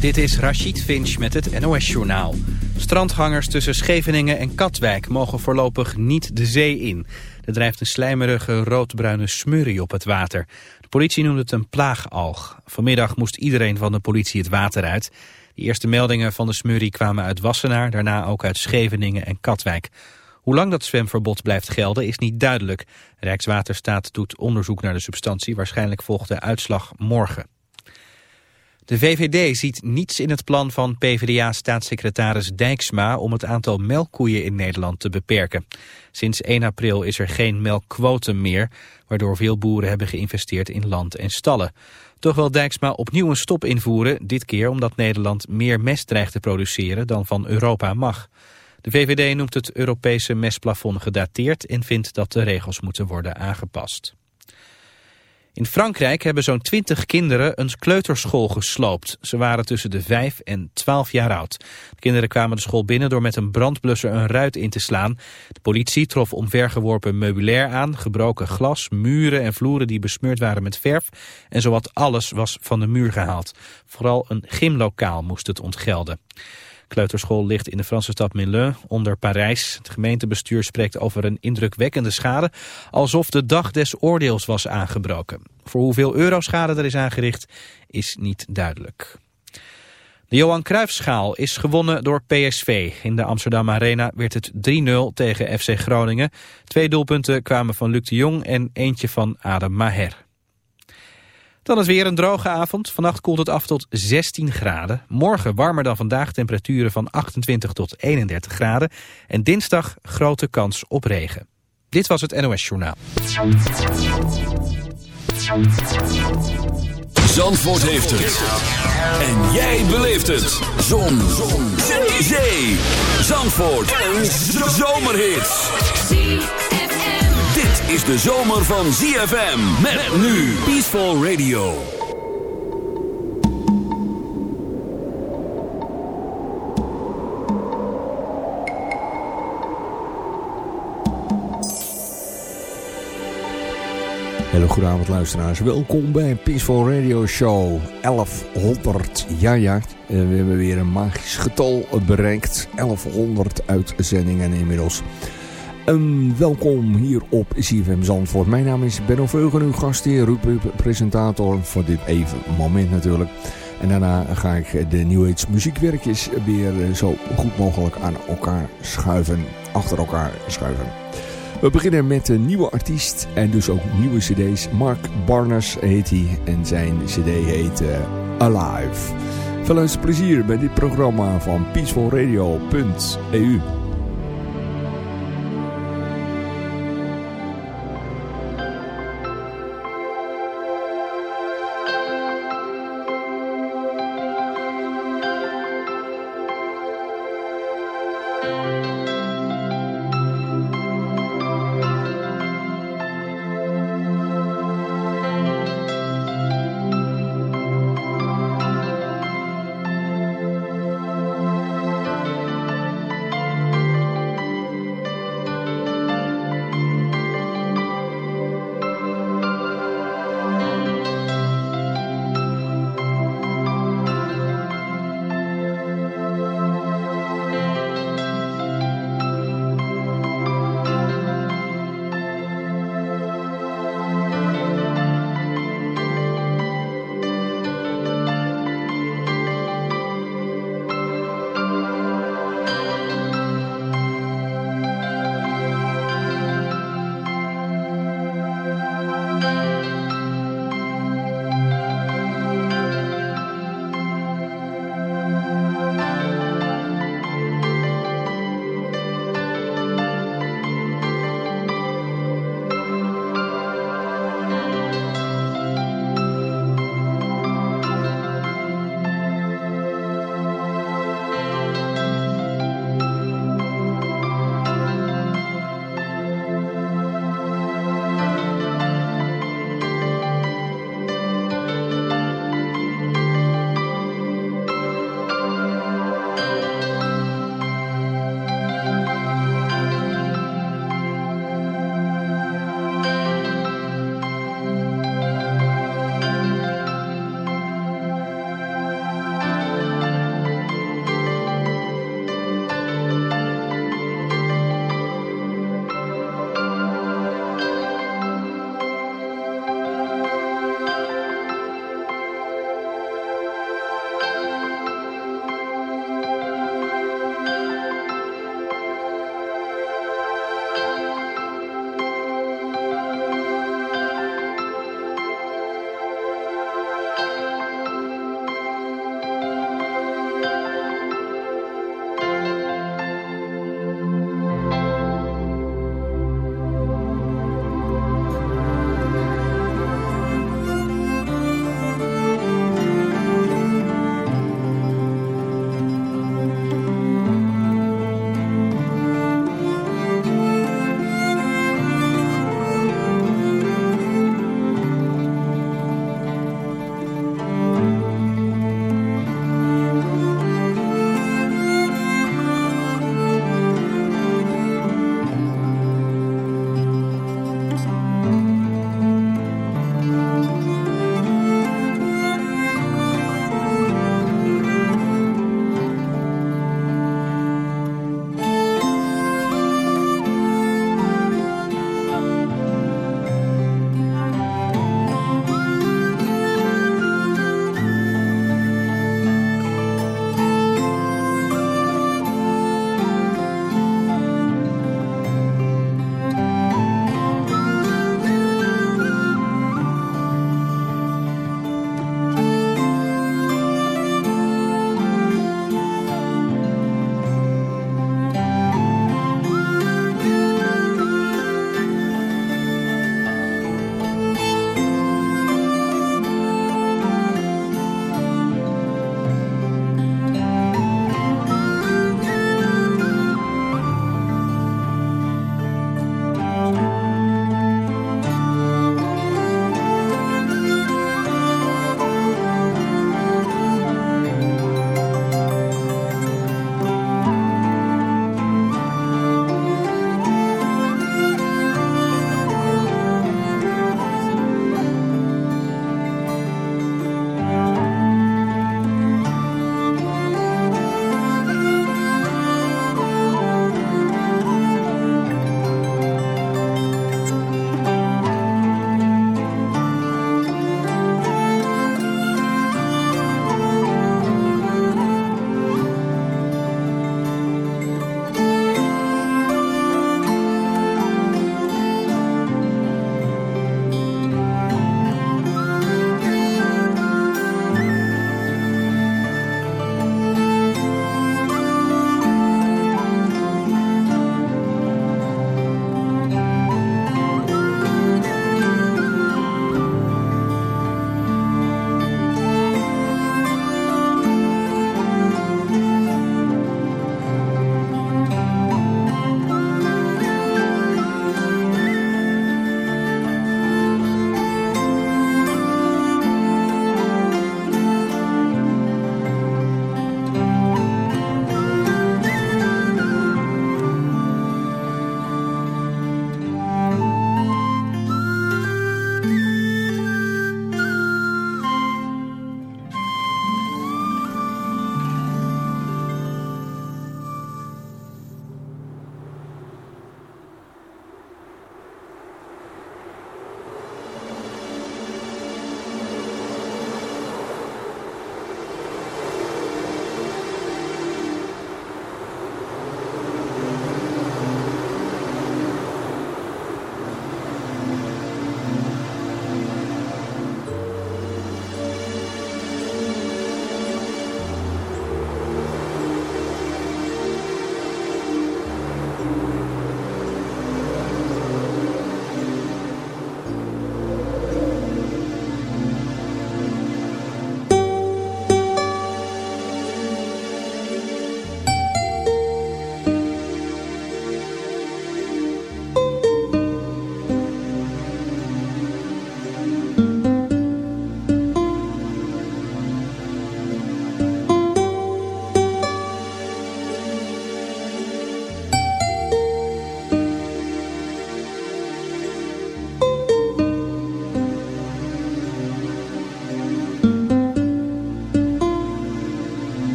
Dit is Rachid Finch met het NOS-journaal. Strandgangers tussen Scheveningen en Katwijk mogen voorlopig niet de zee in. Er drijft een slijmerige roodbruine smurrie op het water. De politie noemde het een plaagalg. Vanmiddag moest iedereen van de politie het water uit. De eerste meldingen van de smurrie kwamen uit Wassenaar, daarna ook uit Scheveningen en Katwijk. Hoe lang dat zwemverbod blijft gelden is niet duidelijk. Rijkswaterstaat doet onderzoek naar de substantie. Waarschijnlijk volgt de uitslag morgen. De VVD ziet niets in het plan van PvdA-staatssecretaris Dijksma om het aantal melkkoeien in Nederland te beperken. Sinds 1 april is er geen melkquotum meer, waardoor veel boeren hebben geïnvesteerd in land en stallen. Toch wil Dijksma opnieuw een stop invoeren, dit keer omdat Nederland meer mest dreigt te produceren dan van Europa mag. De VVD noemt het Europese mestplafond gedateerd en vindt dat de regels moeten worden aangepast. In Frankrijk hebben zo'n 20 kinderen een kleuterschool gesloopt. Ze waren tussen de 5 en 12 jaar oud. De kinderen kwamen de school binnen door met een brandblusser een ruit in te slaan. De politie trof omvergeworpen meubilair aan, gebroken glas, muren en vloeren die besmeurd waren met verf. En zowat alles was van de muur gehaald. Vooral een gymlokaal moest het ontgelden kleuterschool ligt in de Franse stad Melun onder Parijs. Het gemeentebestuur spreekt over een indrukwekkende schade... alsof de dag des oordeels was aangebroken. Voor hoeveel euro schade er is aangericht is niet duidelijk. De Johan Cruijffschaal is gewonnen door PSV. In de Amsterdam Arena werd het 3-0 tegen FC Groningen. Twee doelpunten kwamen van Luc de Jong en eentje van Adam Maher. Dan is weer een droge avond. Vannacht koelt het af tot 16 graden. Morgen warmer dan vandaag, temperaturen van 28 tot 31 graden. En dinsdag grote kans op regen. Dit was het NOS Journaal. Zandvoort heeft het. En jij beleeft het. Zon. Zon. Zee. Zandvoort. Een zomerhit is de zomer van ZFM. Met, nu Peaceful Radio. Hele goede luisteraars. Welkom bij Peaceful Radio Show 1100. Ja, ja. We hebben weer een magisch getal bereikt. 1100 uitzendingen inmiddels. Um, welkom hier op CFM Zandvoort. Mijn naam is Benno Veugen, uw gastheer, uw presentator voor dit even moment natuurlijk. En daarna ga ik de New Age muziekwerkjes weer zo goed mogelijk aan elkaar schuiven, achter elkaar schuiven. We beginnen met een nieuwe artiest en dus ook nieuwe cd's. Mark Barnes heet hij en zijn cd heet uh, Alive. Veel plezier bij dit programma van peacefulradio.eu.